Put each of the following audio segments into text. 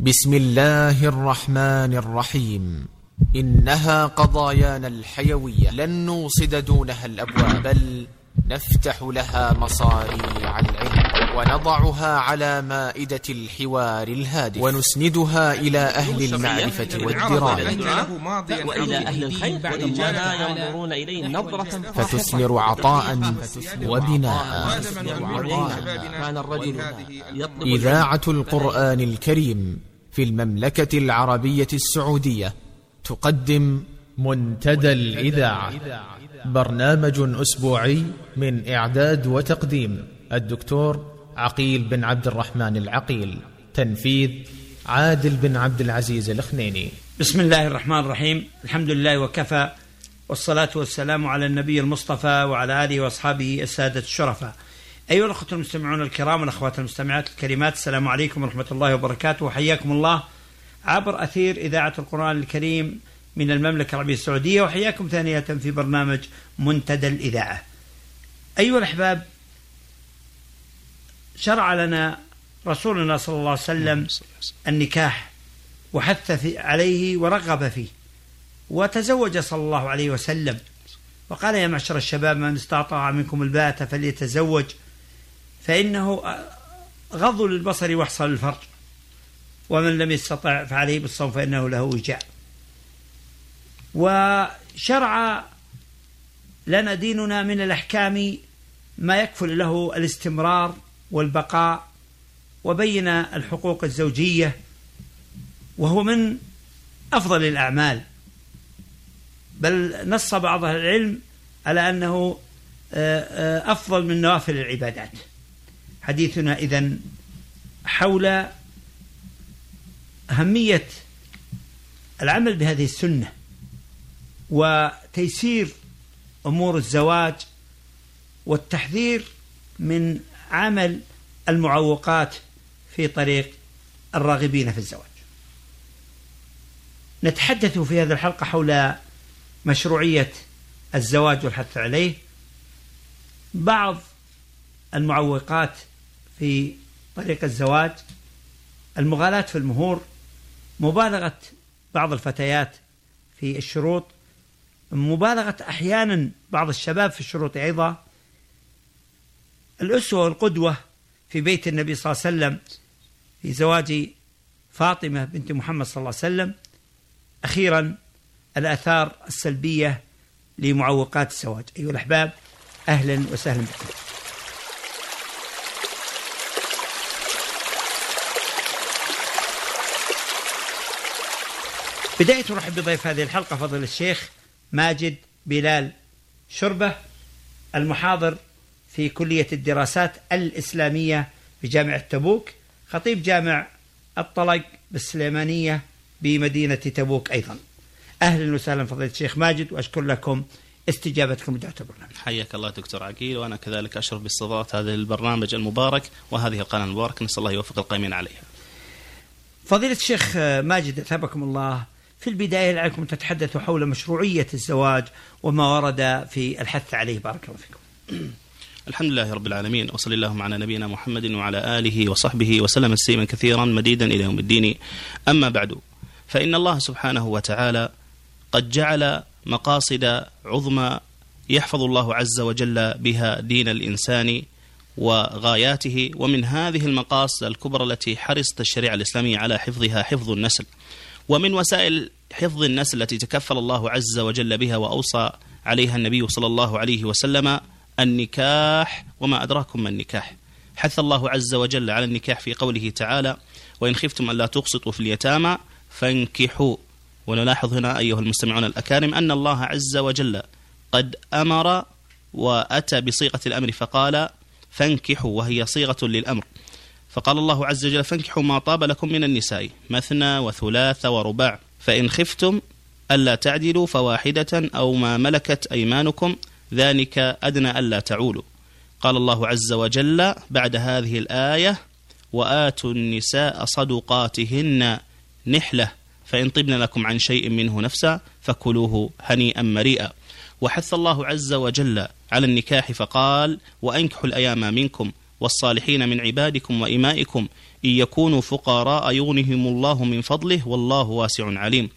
بسم الله الرحمن الرحيم. إنها قضايانا الحيوية. لن نوصد دونها الأبواب بل نفتح لها مصاريع العلم. ونضعها على مائدة الحوار الهادف. ونسندها إلى أهل المعرفة والدرايه وإلى أهل الخير ينظرون إليه نظرة فتثمر عطاء وبناء. كان الرجل يطلب إذاعة القرآن الكريم في المملكة العربية السعودية تقدم منتدى الإذاعة. برنامج أسبوعي من إعداد وتقديم. الدكتور عقيل بن عبد الرحمن العقيل. تنفيذ عادل بن عبد العزيز الخنيني بسم الله الرحمن الرحيم. الحمد لله وكفى والصلاة والسلام على النبي المصطفى وعلى آله وأصحابه السادة الشرفاء أيها الأخوة المستمعون الكرام والأخوات المستمعات الكريمات السلام عليكم ورحمة الله وبركاته. وحياكم الله. عبر أثير إذاعة القرآن الكريم من المملكة العربية السعودية وحياكم ثانية في برنامج منتدى الإذاعة. أيها الأحباب شرع لنا رسولنا صلى الله عليه وسلم النكاح وحث عليه ورغب فيه وتزوج صلى الله عليه وسلم. وقال يا معشر الشباب من استطاع منكم الباءة فليتزوج. فإنه غض للبصر واحصى للفرج ومن لم يستطع فعليه بالصوم فإنه له وجاء. وشرع لنا ديننا من الأحكام ما يكفل له الاستمرار والبقاء وبين الحقوق الزوجية وهو من أفضل الأعمال. بل نص بعض أهل العلم على أنه آه، آه، أفضل من نوافل العبادات. حديثنا إذن حول أهمية العمل بهذه السنة وتيسير أمور الزواج والتحذير من عمل المعوقات في طريق الراغبين في الزواج. نتحدث في هذه الحلقة حول مشروعية الزواج والحث عليه. بعض المعوقات في طريق الزواج المغالاة في المهور مبالغة بعض الفتيات في الشروط مبالغة أحيانا بعض الشباب في الشروط أيضا. الأسوة والقدوة في بيت النبي صلى الله عليه وسلم في زواج فاطمة بنت محمد صلى الله عليه وسلم أخيرا الآثار السلبية لمعوقات الزواج. أيها الأحباب أهلا وسهلا بكم. بداية نرحب بضيف هذه الحلقة فضل الشيخ ماجد بلال شربة المحاضر في كلية الدراسات الإسلامية بجامعة تبوك. خطيب جامع الطلق بالسليمانية بمدينة تبوك أيضا. أهلا وسهلا فضيلة الشيخ ماجد وأشكر لكم استجابتكم لدعوة البرنامج. حياك الله دكتور عقيل وأنا كذلك أشرف باستضافة هذا البرنامج المبارك وهذه القناة المباركة نسأل الله يوفق القائمين عليها. فضيلة الشيخ ماجد أثابكم الله في البداية لعلكم تتحدثوا حول مشروعية الزواج وما ورد في الحث عليه. بارك الله فيكم. الحمد لله رب العالمين وصلى اللهم على نبينا محمد وعلى آله وصحبه وسلم تسليما كثيرا مديدا إلى يوم الدين. أما بعد فإن الله سبحانه وتعالى قد جعل مقاصد عظمى يحفظ الله عز وجل بها دين الإنسان وغاياته ومن هذه المقاصد الكبرى التي حرصت الشريعة الإسلامية على حفظها حفظ النسل. ومن وسائل حفظ النسل التي تكفل الله عز وجل بها وأوصى عليها النبي صلى الله عليه وسلم النكاح وما أدراكم ما النكاح. حث الله عز وجل على النكاح في قوله تعالى: وإن خفتم ألا تقسطوا في اليتامى فانكحوا ونلاحظ هنا أيها المستمعون الأكارم أن الله عز وجل قد أمر وأتى بصيغة الأمر فقال فانكحوا وهي صيغة للأمر. فقال الله عز وجل فانكحوا ما طاب لكم من النساء مثنى وثلاث ورباع فإن خفتم ألا تعدلوا فواحدة أو ما ملكت أيمانكم ذلك أدنى ألا تعولوا. قال الله عز وجل بعد هذه الآية وآتوا النساء صدقاتهن نحلة فإن طبن لكم عن شيء منه نفسا فكلوه هنيئا مريئا. وحث الله عز وجل على النكاح فقال وأنكحوا الأيام منكم والصالحين من عبادكم وإمائكم إن يكونوا فقراء يغنهم الله من فضله والله واسع عليم.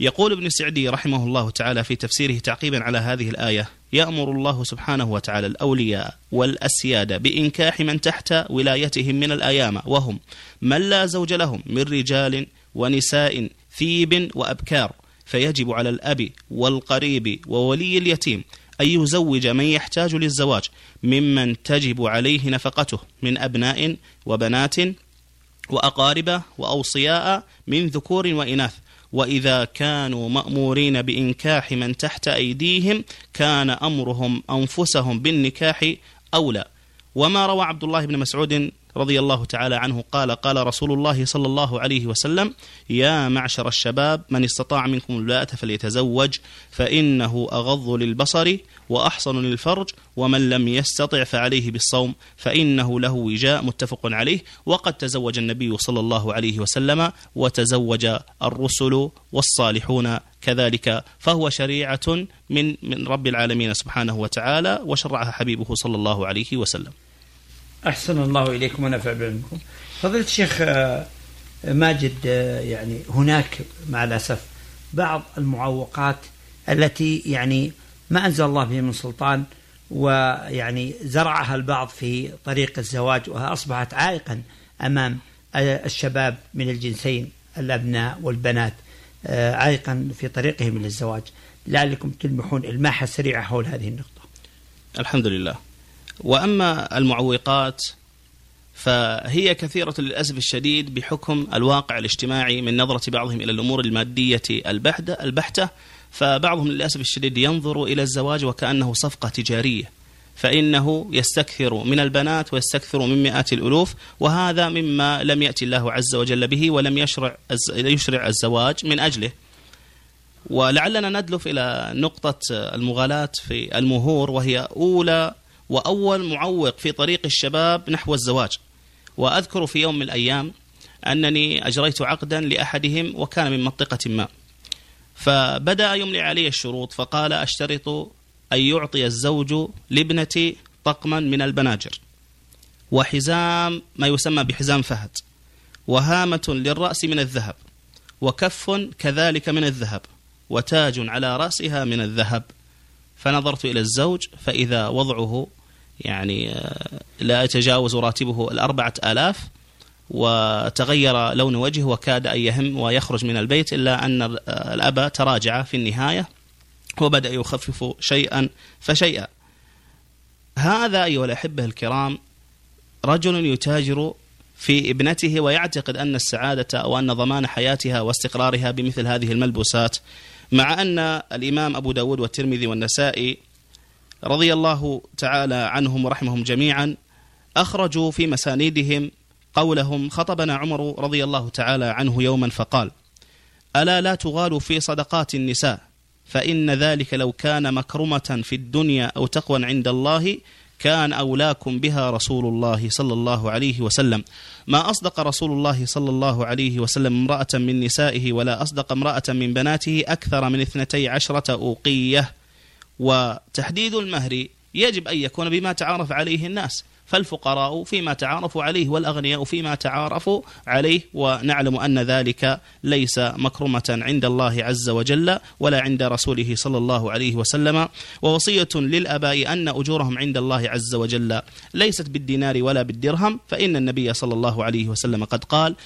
يقول ابن سعدي رحمه الله تعالى في تفسيره تعقيبا على هذه الآية يأمر الله سبحانه وتعالى الأولياء والأسياد بإنكاح من تحت ولايتهم من الأيام وهم من لا زوج لهم من رجال ونساء ثيب وأبكار. فيجب على الأب والقريب وولي اليتيم أن يزوج من يحتاج للزواج ممن تجب عليه نفقته من أبناء وبنات وأقارب وأوصياء من ذكور وإناث. وإذا كانوا مأمورين بإنكاح من تحت أيديهم كان أمرهم أنفسهم بالنكاح أولى. وما روى عبد الله بن مسعود رضي الله تعالى عنه قال قال رسول الله صلى الله عليه وسلم يا معشر الشباب من استطاع منكم الباءة فليتزوج فإنه أغض للبصر وأحصن للفرج ومن لم يستطع فعليه بالصوم فإنه له وجاء متفق عليه وقد تزوج النبي صلى الله عليه وسلم وتزوج الرسل والصالحون كذلك فهو شريعة من من رب العالمين سبحانه وتعالى وشرعها حبيبه صلى الله عليه وسلم. أحسن الله إليكم ونفع بعلمكم فضيلة الشيخ آه، ماجد آه، يعني هناك مع الأسف بعض المعوقات التي يعني ما أنزل الله بها من سلطان ويعني زرعها البعض في طريق الزواج وأصبحت عائقا أمام آه، الشباب من الجنسين الأبناء والبنات عائقا في طريقهم إلى الزواج لعلكم تلمحون الماحة سريعة حول هذه النقطة. الحمد لله. وأما المعوقات فهي كثيرة للأسف الشديد بحكم الواقع الاجتماعي من نظرة بعضهم إلى الأمور المادية البحتة, البحتة فبعضهم للأسف الشديد ينظر إلى الزواج وكأنه صفقة تجارية فإنه يستكثر من البنات ويستكثر من مئات الألوف وهذا مما لم يأتي الله عز وجل به ولم يشرع يشرع الزواج من أجله. ولعلنا ندلف إلى نقطة المغالاة في المهور وهي أولى وأول معوق في طريق الشباب نحو الزواج. وأذكر في يوم من الأيام أنني أجريت عقدا لأحدهم وكان من منطقة ما. فبدأ يملي علي الشروط فقال أشترط أن يعطي الزوج لابنتي طقما من البناجر. وحزام ما يسمى بحزام فهد. وهامة للرأس من الذهب. وكف كذلك من الذهب. وتاج على رأسها من الذهب. فنظرت إلى الزوج فإذا وضعه يعني آه، لا يتجاوز راتبه الأربعة آلاف وتغير لون وجهه وكاد أن يهم ويخرج من البيت إلا أن الأب تراجع في النهاية وبدأ يخفف شيئا فشيئا. هذا أيها الأحبة الكرام رجل يتاجر في ابنته ويعتقد أن السعادة أو أن ضمان حياتها واستقرارها بمثل هذه الملبوسات مع أن الإمام أبو داود والترمذي والنسائي رضي الله تعالى عنهم ورحمهم جميعا أخرجوا في مسانيدهم قولهم خطبنا عمر رضي الله تعالى عنه يوما فقال ألا لا تغالوا في صدقات النساء فإن ذلك لو كان مكرمة في الدنيا أو تقوى عند الله كان أولاكم بها رسول الله صلى الله عليه وسلم. ما أصدق رسول الله صلى الله عليه وسلم امرأة من نسائه ولا أصدق امرأة من بناته أكثر من اثنتي عشرة أوقية. وتحديد المهر يجب أن يكون بما تعارف عليه الناس فالفقراء فيما تعارفوا عليه والأغنياء فيما تعارفوا عليه ونعلم أن ذلك ليس مكرمة عند الله عز وجل ولا عند رسوله صلى الله عليه وسلم. ووصية للأباء أن أجورهم عند الله عز وجل ليست بالدينار ولا بالدرهم فإن النبي صلى الله عليه وسلم قد قال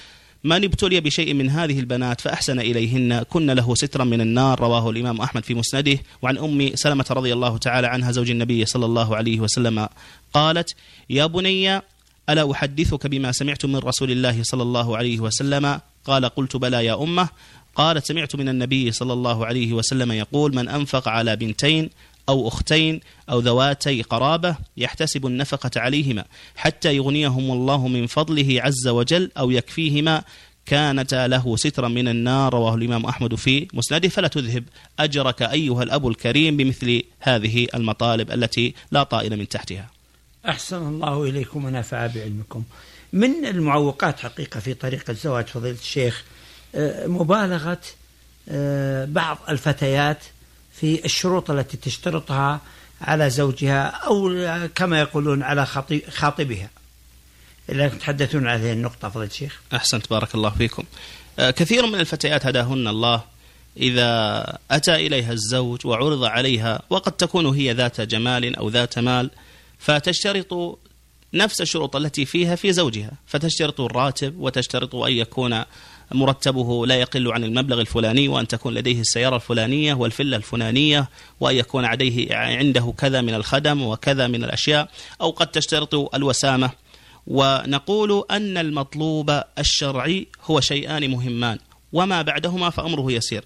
من ابتلي بشيء من هذه البنات فأحسن إليهن. كن له سترا من النار. رواه الإمام أحمد في مسنده. وعن أم سلمة رضي الله تعالى عنها زوج النبي صلى الله عليه وسلم قالت يا بني ألا أحدثك بما سمعت من رسول الله صلى الله عليه وسلم؟ قال قلت بلى يا أمة. قالت سمعت من النبي صلى الله عليه وسلم يقول من أنفق على بنتين أو أختين أو ذواتي قرابة يحتسب النفقة عليهما حتى يغنيهم الله من فضله عز وجل أو يكفيهما كانتا له سترا من النار رواه الإمام أحمد في مسنده. فلا تذهب أجرك أيها الأب الكريم بمثل هذه المطالب التي لا طائل من تحتها. أحسن الله إليكم ونفع بعلمكم. من المعوقات حقيقة في طريق الزواج فضيلة الشيخ آه، مبالغة آه، بعض الفتيات في الشروط التي تشترطها على زوجها أو كما يقولون على خاطبها. لكن تحدثون عن هذه النقطة فضل الشيخ. أحسنت بارك الله فيكم. آه، كثير من الفتيات هداهن الله إذا أتى إليها الزوج وعرض عليها وقد تكون هي ذات جمال أو ذات مال فتشترط نفس الشروط التي فيها في زوجها فتشترط الراتب وتشترط أن يكون مرتبه لا يقل عن المبلغ الفلاني وأن تكون لديه السيارة الفلانية والفلة الفلانية وأن يكون عليه عنده كذا من الخدم وكذا من الأشياء أو قد تشترط الوسامة. ونقول أن المطلوب الشرعي هو شيئان مهمان. وما بعدهما فأمره يسير.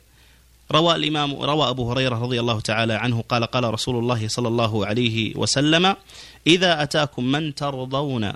روى الإمام روى أبو هريرة رضي الله تعالى عنه قال قال رسول الله صلى الله عليه وسلم إذا أتاكم من ترضون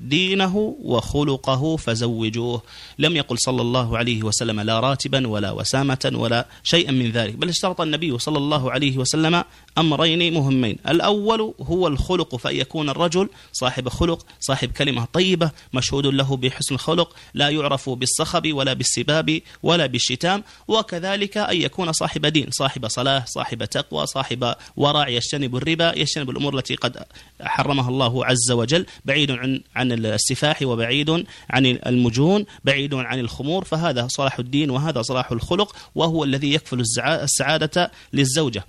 دينه وخلقه فزوجوه. لم يقل صلى الله عليه وسلم لا راتبا ولا وسامة ولا شيئا من ذلك بل اشترط النبي صلى الله عليه وسلم أمرين مهمين. الأول هو الخلق فأن يكون الرجل صاحب خلق صاحب كلمة طيبة مشهود له بحسن الخلق لا يعرف بالصخب ولا بالسباب ولا بالشتام وكذلك أن يكون صاحب دين صاحب صلاة صاحب تقوى صاحب ورع يجتنب الربا يجتنب الأمور التي قد حرمها الله عز وجل بعيد عن عن السفاح وبعيد عن المجون بعيد عن الخمور فهذا صلاح الدين وهذا صلاح الخلق وهو الذي يكفل السعادة للزوجة.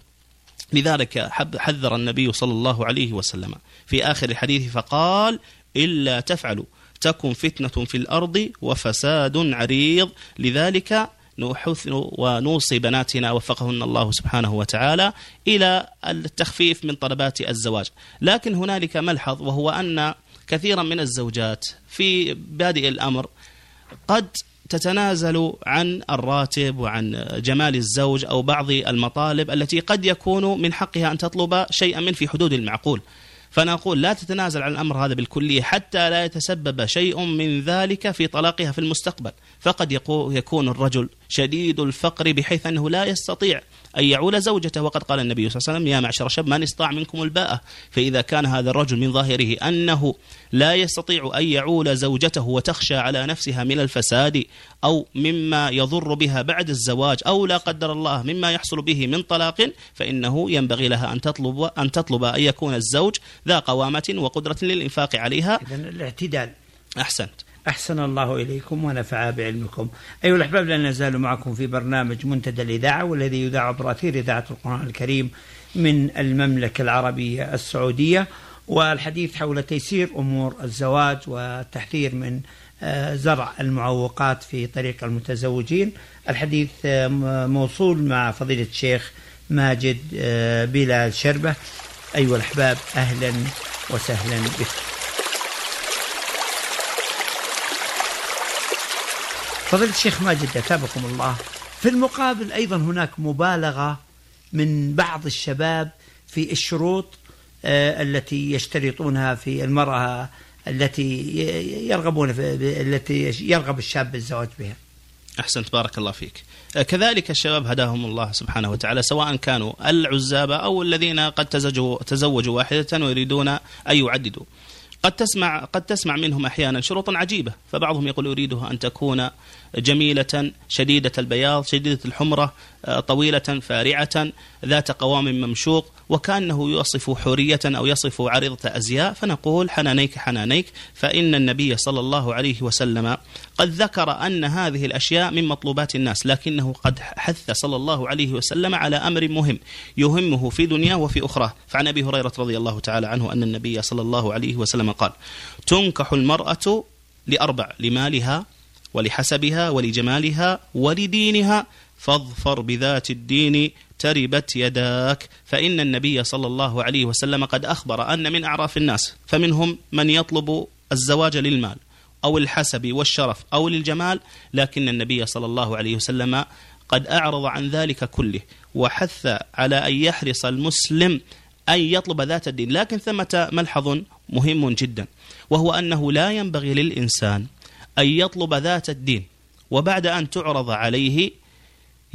لذلك حذر النبي صلى الله عليه وسلم. في آخر الحديث فقال إلا تفعلوا تكن فتنة في الأرض وفساد عريض. لذلك نحث ونوصي بناتنا وفقهن الله سبحانه وتعالى إلى التخفيف من طلبات الزواج. لكن هنالك ملحظ وهو أن كثيرا من الزوجات في بادئ الأمر قد تتنازل عن الراتب وعن جمال الزوج أو بعض المطالب التي قد يكون من حقها أن تطلب شيئا من في حدود المعقول. فنقول لا تتنازل عن الأمر هذا بالكلية حتى لا يتسبب شيء من ذلك في طلاقها في المستقبل، فقد يكون الرجل شديد الفقر بحيث أنه لا يستطيع أن يعول زوجته. وقد قال النبي صلى الله عليه وسلم يا معشر الشباب من استطاع منكم الباءة فإذا كان هذا الرجل من ظاهره أنه لا يستطيع أن يعول زوجته وتخشى على نفسها من الفساد أو مما يضر بها بعد الزواج أو لا قدر الله مما يحصل به من طلاق فإنه ينبغي لها أن تطلب أن تطلب أن يكون الزوج ذا قوامة وقدرة للإنفاق عليها. إذن الاعتدال. أحسنت. أحسن الله إليكم ونفع بعلمكم. أيها الأحباب لا نزال معكم في برنامج منتدى الإذاعة والذي يذاع عبر أثير إذاعة القرآن الكريم من المملكة العربية السعودية. والحديث حول تيسير أمور الزواج والتحذير من آه، زرع المعوقات في طريق المتزوجين. الحديث آه، موصول مع فضيلة الشيخ ماجد آه، بلال شربة. أيها الأحباب أهلا وسهلا بكم فضيلة الشيخ ماجد أثابكم الله. في المقابل أيضا هناك مبالغة من بعض الشباب في الشروط آه، التي يشترطونها في المرأة التي يرغبون في التي يرغب الشاب بالزواج بها. أحسنت بارك الله فيك. آه، كذلك الشباب هداهم الله سبحانه وتعالى سواء كانوا العزابة أو الذين قد تزوجوا, تزوجوا واحدة ويريدون أن يعددوا. قد تسمع قد تسمع منهم أحيانا شروطا عجيبة فبعضهم يقول أريدها أن تكون جميلة شديدة البياض شديدة الحمرة آه، طويلة فارعة ذات قوام ممشوق وكأنه يصف حورية أو يصف عريضة أزياء فنقول حنانيك حنانيك فإن النبي صلى الله عليه وسلم قد ذكر أن هذه الأشياء من مطلوبات الناس لكنه قد حث صلى الله عليه وسلم على أمر مهم يهمه في دنياه وفي اخراه فعن أبي هريرة رضي الله تعالى عنه أن النبي صلى الله عليه وسلم قال تنكح المرأة لأربع لمالها ولحسبها ولجمالها ولدينها فاظفر بذات الدين تربت يداك فإن النبي صلى الله عليه وسلم قد أخبر أن من أعراف الناس فمنهم من يطلب الزواج للمال أو الحسب والشرف أو للجمال لكن النبي صلى الله عليه وسلم قد أعرض عن ذلك كله وحث على أن يحرص المسلم أن يطلب ذات الدين. لكن ثمة ملحظ مهم جدا وهو أنه لا ينبغي للإنسان أن يطلب ذات الدين وبعد أن تعرض عليه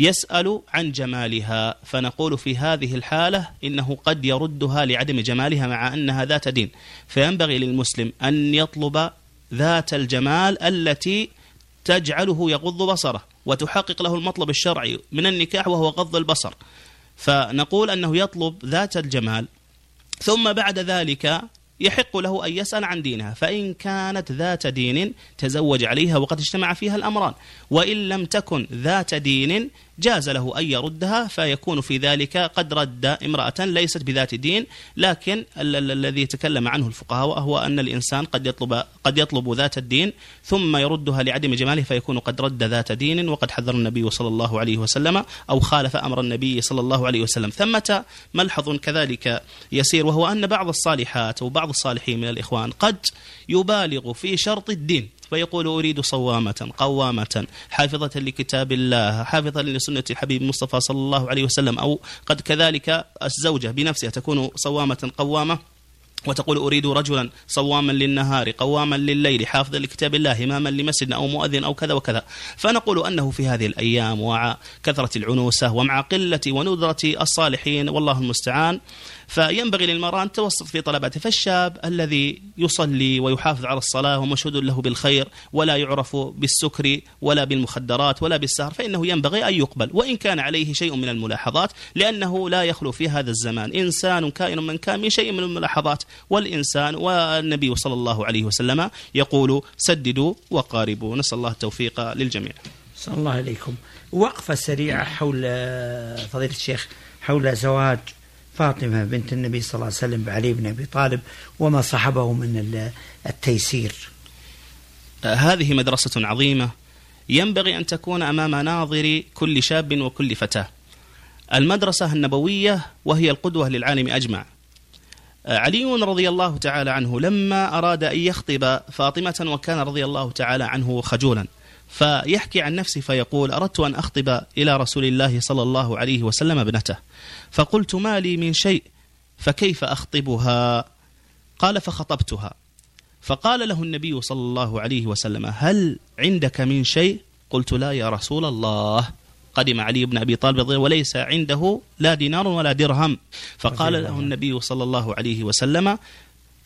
يسأل عن جمالها فنقول في هذه الحالة إنه قد يردها لعدم جمالها مع أنها ذات دين. فينبغي للمسلم أن يطلب ذات الجمال التي تجعله يغض بصره وتحقق له المطلب الشرعي من النكاح وهو غض البصر. فنقول أنه يطلب ذات الجمال ثم بعد ذلك يحق له أن يسأل عن دينها. فإن كانت ذات دين تزوج عليها وقد اجتمع فيها الأمران. وإن لم تكن ذات دين جاز له أن يردها فيكون في ذلك قد رد امرأة ليست بذات دين لكن الذي تكلم عنه الفقهاء هو أن الإنسان قد يطلب قد يطلب ذات الدين ثم يردها لعدم جماله فيكون قد رد ذات دين وقد حذر النبي صلى الله عليه وسلم أو خالف أمر النبي صلى الله عليه وسلم. ثمة ملحظ كذلك يسير وهو أن بعض الصالحات وبعض الصالحين من الإخوان قد يبالغ في شرط الدين. فيقول أريد صوامة قوامة حافظة لكتاب الله حافظة لسنة الحبيب المصطفى صلى الله عليه وسلم أو قد كذلك الزوجة بنفسها تكون صوامة قوامة وتقول أريد رجلا صواما للنهار قواما لليل حافظا لكتاب الله إماما لمسجد أو مؤذن أو كذا وكذا. فنقول أنه في هذه الأيام ومع كثرة العنوسة ومع قلة وندرة الصالحين والله المستعان. فينبغي للمرأة أن توسط في طلباته فالشاب الذي يصلي ويحافظ على الصلاة ومشهود له بالخير ولا يعرف بالسكر ولا بالمخدرات ولا بالسهر فإنه ينبغي أن يقبل وإن كان عليه شيء من الملاحظات لأنه لا يخلو في هذا الزمان. إنسان كائن من كان من شيء من الملاحظات والإنسان والنبي صلى الله عليه وسلم يقول سددوا وقاربوا. نسأل الله التوفيق للجميع. صلى الله عليكم. وقفة سريعة حول فضيلة الشيخ حول زواج فاطمة بنت النبي صلى الله عليه وسلم بعلي بن أبي طالب وما صحبه من التيسير. هذه مدرسة عظيمة ينبغي أن تكون أمام ناظر كل شاب وكل فتاة. المدرسة النبوية وهي القدوة للعالم أجمع. علي رضي الله تعالى عنه لما أراد أن يخطب فاطمة وكان رضي الله تعالى عنه خجولا. فيحكي عن نفسه فيقول أردت أن أخطب إلى رسول الله صلى الله عليه وسلم ابنته. فقلت ما لي من شيء فكيف أخطبها؟ قال فخطبتها. فقال له النبي صلى الله عليه وسلم هل عندك من شيء؟ قلت لا يا رسول الله. قدم علي بن أبي طالب وليس عنده لا دينار ولا درهم. فقال له النبي صلى الله عليه وسلم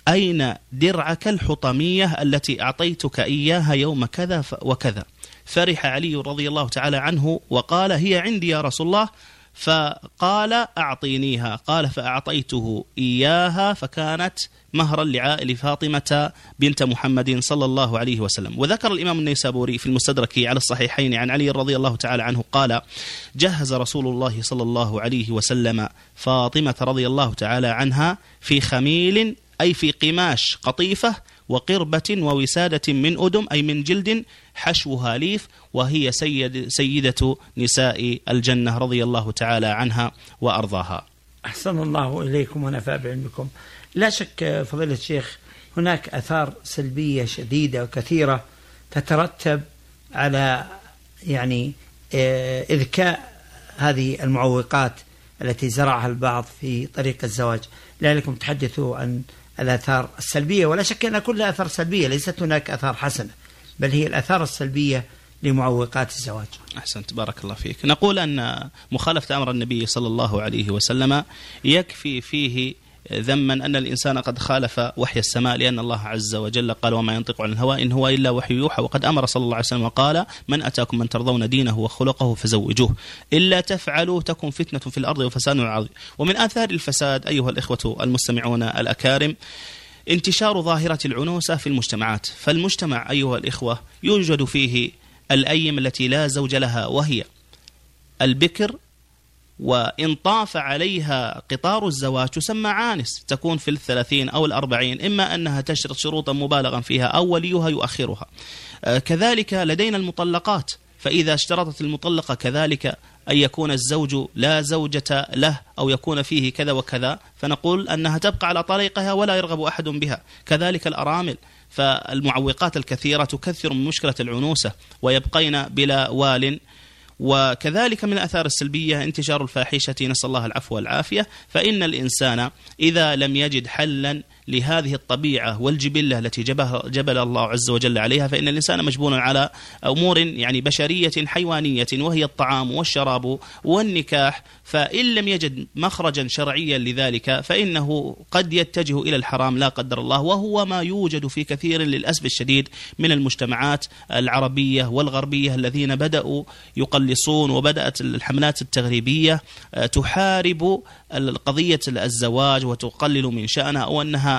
أين درعك الحطمية التي أعطيتك إياها يوم كذا وكذا؟ فرح علي رضي الله تعالى عنه وقال هي عندي يا رسول الله. فقال أعطينيها. قال فأعطيته إياها فكانت مهرا لعائل فاطمة بنت محمد صلى الله عليه وسلم. وذكر الإمام النيسابوري في المستدرك على الصحيحين عن علي رضي الله تعالى عنه قال جهز رسول الله صلى الله عليه وسلم فاطمة رضي الله تعالى عنها في خميل أي في قماش قطيفة وقربة ووسادة من أدم أي من جلد حشوها ليف وهي سيد سيدة نساء الجنة رضي الله تعالى عنها وأرضاها. أحسن الله إليكم ونفع بعلمكم. لا شك فضيلة الشيخ هناك أثار سلبية شديدة وكثيرة تترتب على يعني آه، إذكاء هذه المعوقات التي زرعها البعض في طريق الزواج. لعلكم تحدثوا عن الآثار السلبية ولا شك أن كلها آثار سلبية ليست هناك آثار حسنة بل هي الآثار السلبية لمعوقات الزواج. أحسنت بارك الله فيك. نقول أن مخالفة أمر النبي صلى الله عليه وسلم يكفي فيه ذما أن الإنسان قد خالف وحي السماء لأن الله عز وجل قال وما ينطق عن الهوى إن هو إلا وحي يوحى وقد أمر صلى الله عليه وسلم وقال من أتاكم من ترضون دينه وخلقه فزوجوه إلا تفعلوا تكن فتنة في الأرض وفساد عظيم. ومن آثار الفساد أيها الإخوة المستمعون الأكارم انتشار ظاهرة العنوسة في المجتمعات. فالمجتمع أيها الإخوة يوجد فيه الأيم التي لا زوج لها وهي البكر وإن طاف عليها قطار الزواج تسمى عانس تكون في الثلاثين أو الأربعين إما أنها تشرط شروطا مبالغا فيها أو وليها يؤخرها. آه، كذلك لدينا المطلقات فإذا اشترطت المطلقة كذلك أن يكون الزوج لا زوجة له أو يكون فيه كذا وكذا فنقول أنها تبقى على طريقها ولا يرغب أحد بها. كذلك الأرامل فالمعوقات الكثيرة تكثر من مشكلة العنوسة ويبقين بلا وال وكذلك من الآثار السلبية انتشار الفاحشة نسأل الله العفو والعافية. فإن الإنسان إذا لم يجد حلا لهذه الطبيعة والجبلة التي جبل الله عز وجل عليها فإن الإنسان مجبول على أمور يعني بشرية حيوانية وهي الطعام والشراب والنكاح فإن لم يجد مخرجا شرعيا لذلك فإنه قد يتجه إلى الحرام لا قدر الله وهو ما يوجد في كثير للأسف الشديد من المجتمعات العربية والغربية الذين بدأوا يقلصون وبدأت الحملات التغريبية آه، تحارب قضية الزواج وتقلل من شأنها أو أنها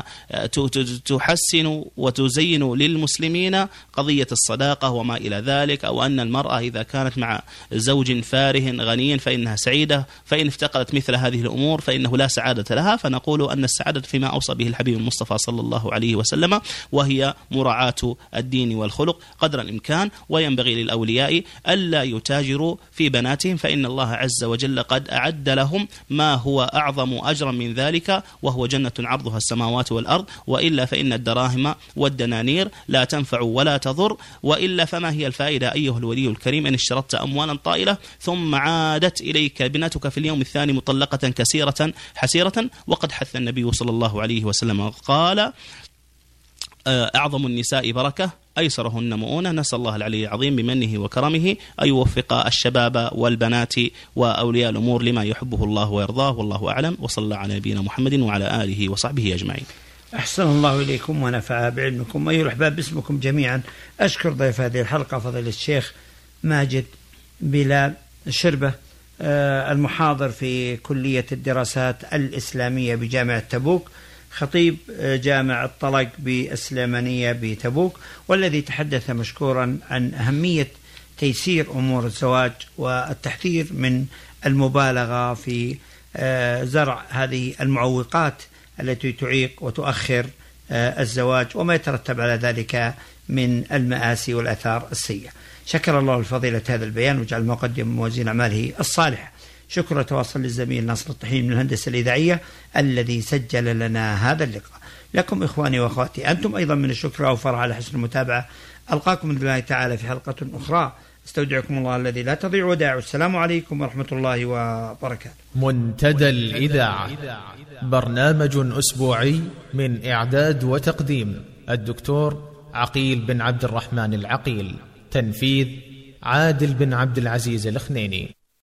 تحسن وتزين للمسلمين قضية الصداقة وما إلى ذلك أو أن المرأة إذا كانت مع زوج فاره غني فإنها سعيدة فإن افتقدت مثل هذه الأمور فإنه لا سعادة لها فنقول أن السعادة فيما أوصى به الحبيب المصطفى صلى الله عليه وسلم وهي مراعاة الدين والخلق قدر الإمكان وينبغي للأولياء ألا يتاجروا في بناتهم فإن الله عز وجل قد أعد لهم ما هو أعظم أجرا من ذلك وهو جنة عرضها السماوات والأرض وإلا فإن الدراهم والدنانير لا تنفع ولا تضر وإلا فما هي الفائدة أيها الولي الكريم إن اشترطت أموالا طائلة؟ ثم عادت إليك بنتك في اليوم الثاني مطلقة كثيرة حسيرة وقد حث النبي صلى الله عليه وسلم قال أعظم النساء بركة أيسرهن مؤونة. نسأل الله العلي العظيم بمنه وكرمه أن يوفق الشباب والبنات وأولياء الأمور لما يحبه الله ويرضاه. والله أعلم. وصلى على نبينا محمد وعلى آله وصحبه أجمعين. أحسن الله إليكم ونفع بعلمكم. أيها الأحباب باسمكم جميعا أشكر ضيف هذه الحلقة فضيلة الشيخ ماجد بلال شربة آه، المحاضر في كلية الدراسات الإسلامية بجامعة تبوك. خطيب آه، جامع الطلق بالسليمانية بتبوك والذي تحدث مشكورا عن أهمية تيسير أمور الزواج والتحذير من المبالغة في آه، زرع هذه المعوقات التي تعيق وتؤخر آه، الزواج وما يترتب على ذلك من المآسي والآثار السيئة. شكر الله لفضيلة هذا البيان وجعل المقدم موازين أعماله الصالحة. شكر وتواصل للزميل ناصر الطحين من الهندسة الإذاعية الذي سجل لنا هذا اللقاء. لكم إخواني وأخواتي أنتم أيضا من الشكر أوفر على حسن المتابعة. ألقاكم من الله تعالى في حلقة أخرى. أستودعكم الله الذي لا تضيع ودائع السلام عليكم ورحمة الله وبركاته. منتدى الإذاعة. برنامج أسبوعي من إعداد وتقديم الدكتور عقيل بن عبد الرحمن العقيل. تنفيذ عادل بن عبد العزيز الخنيني.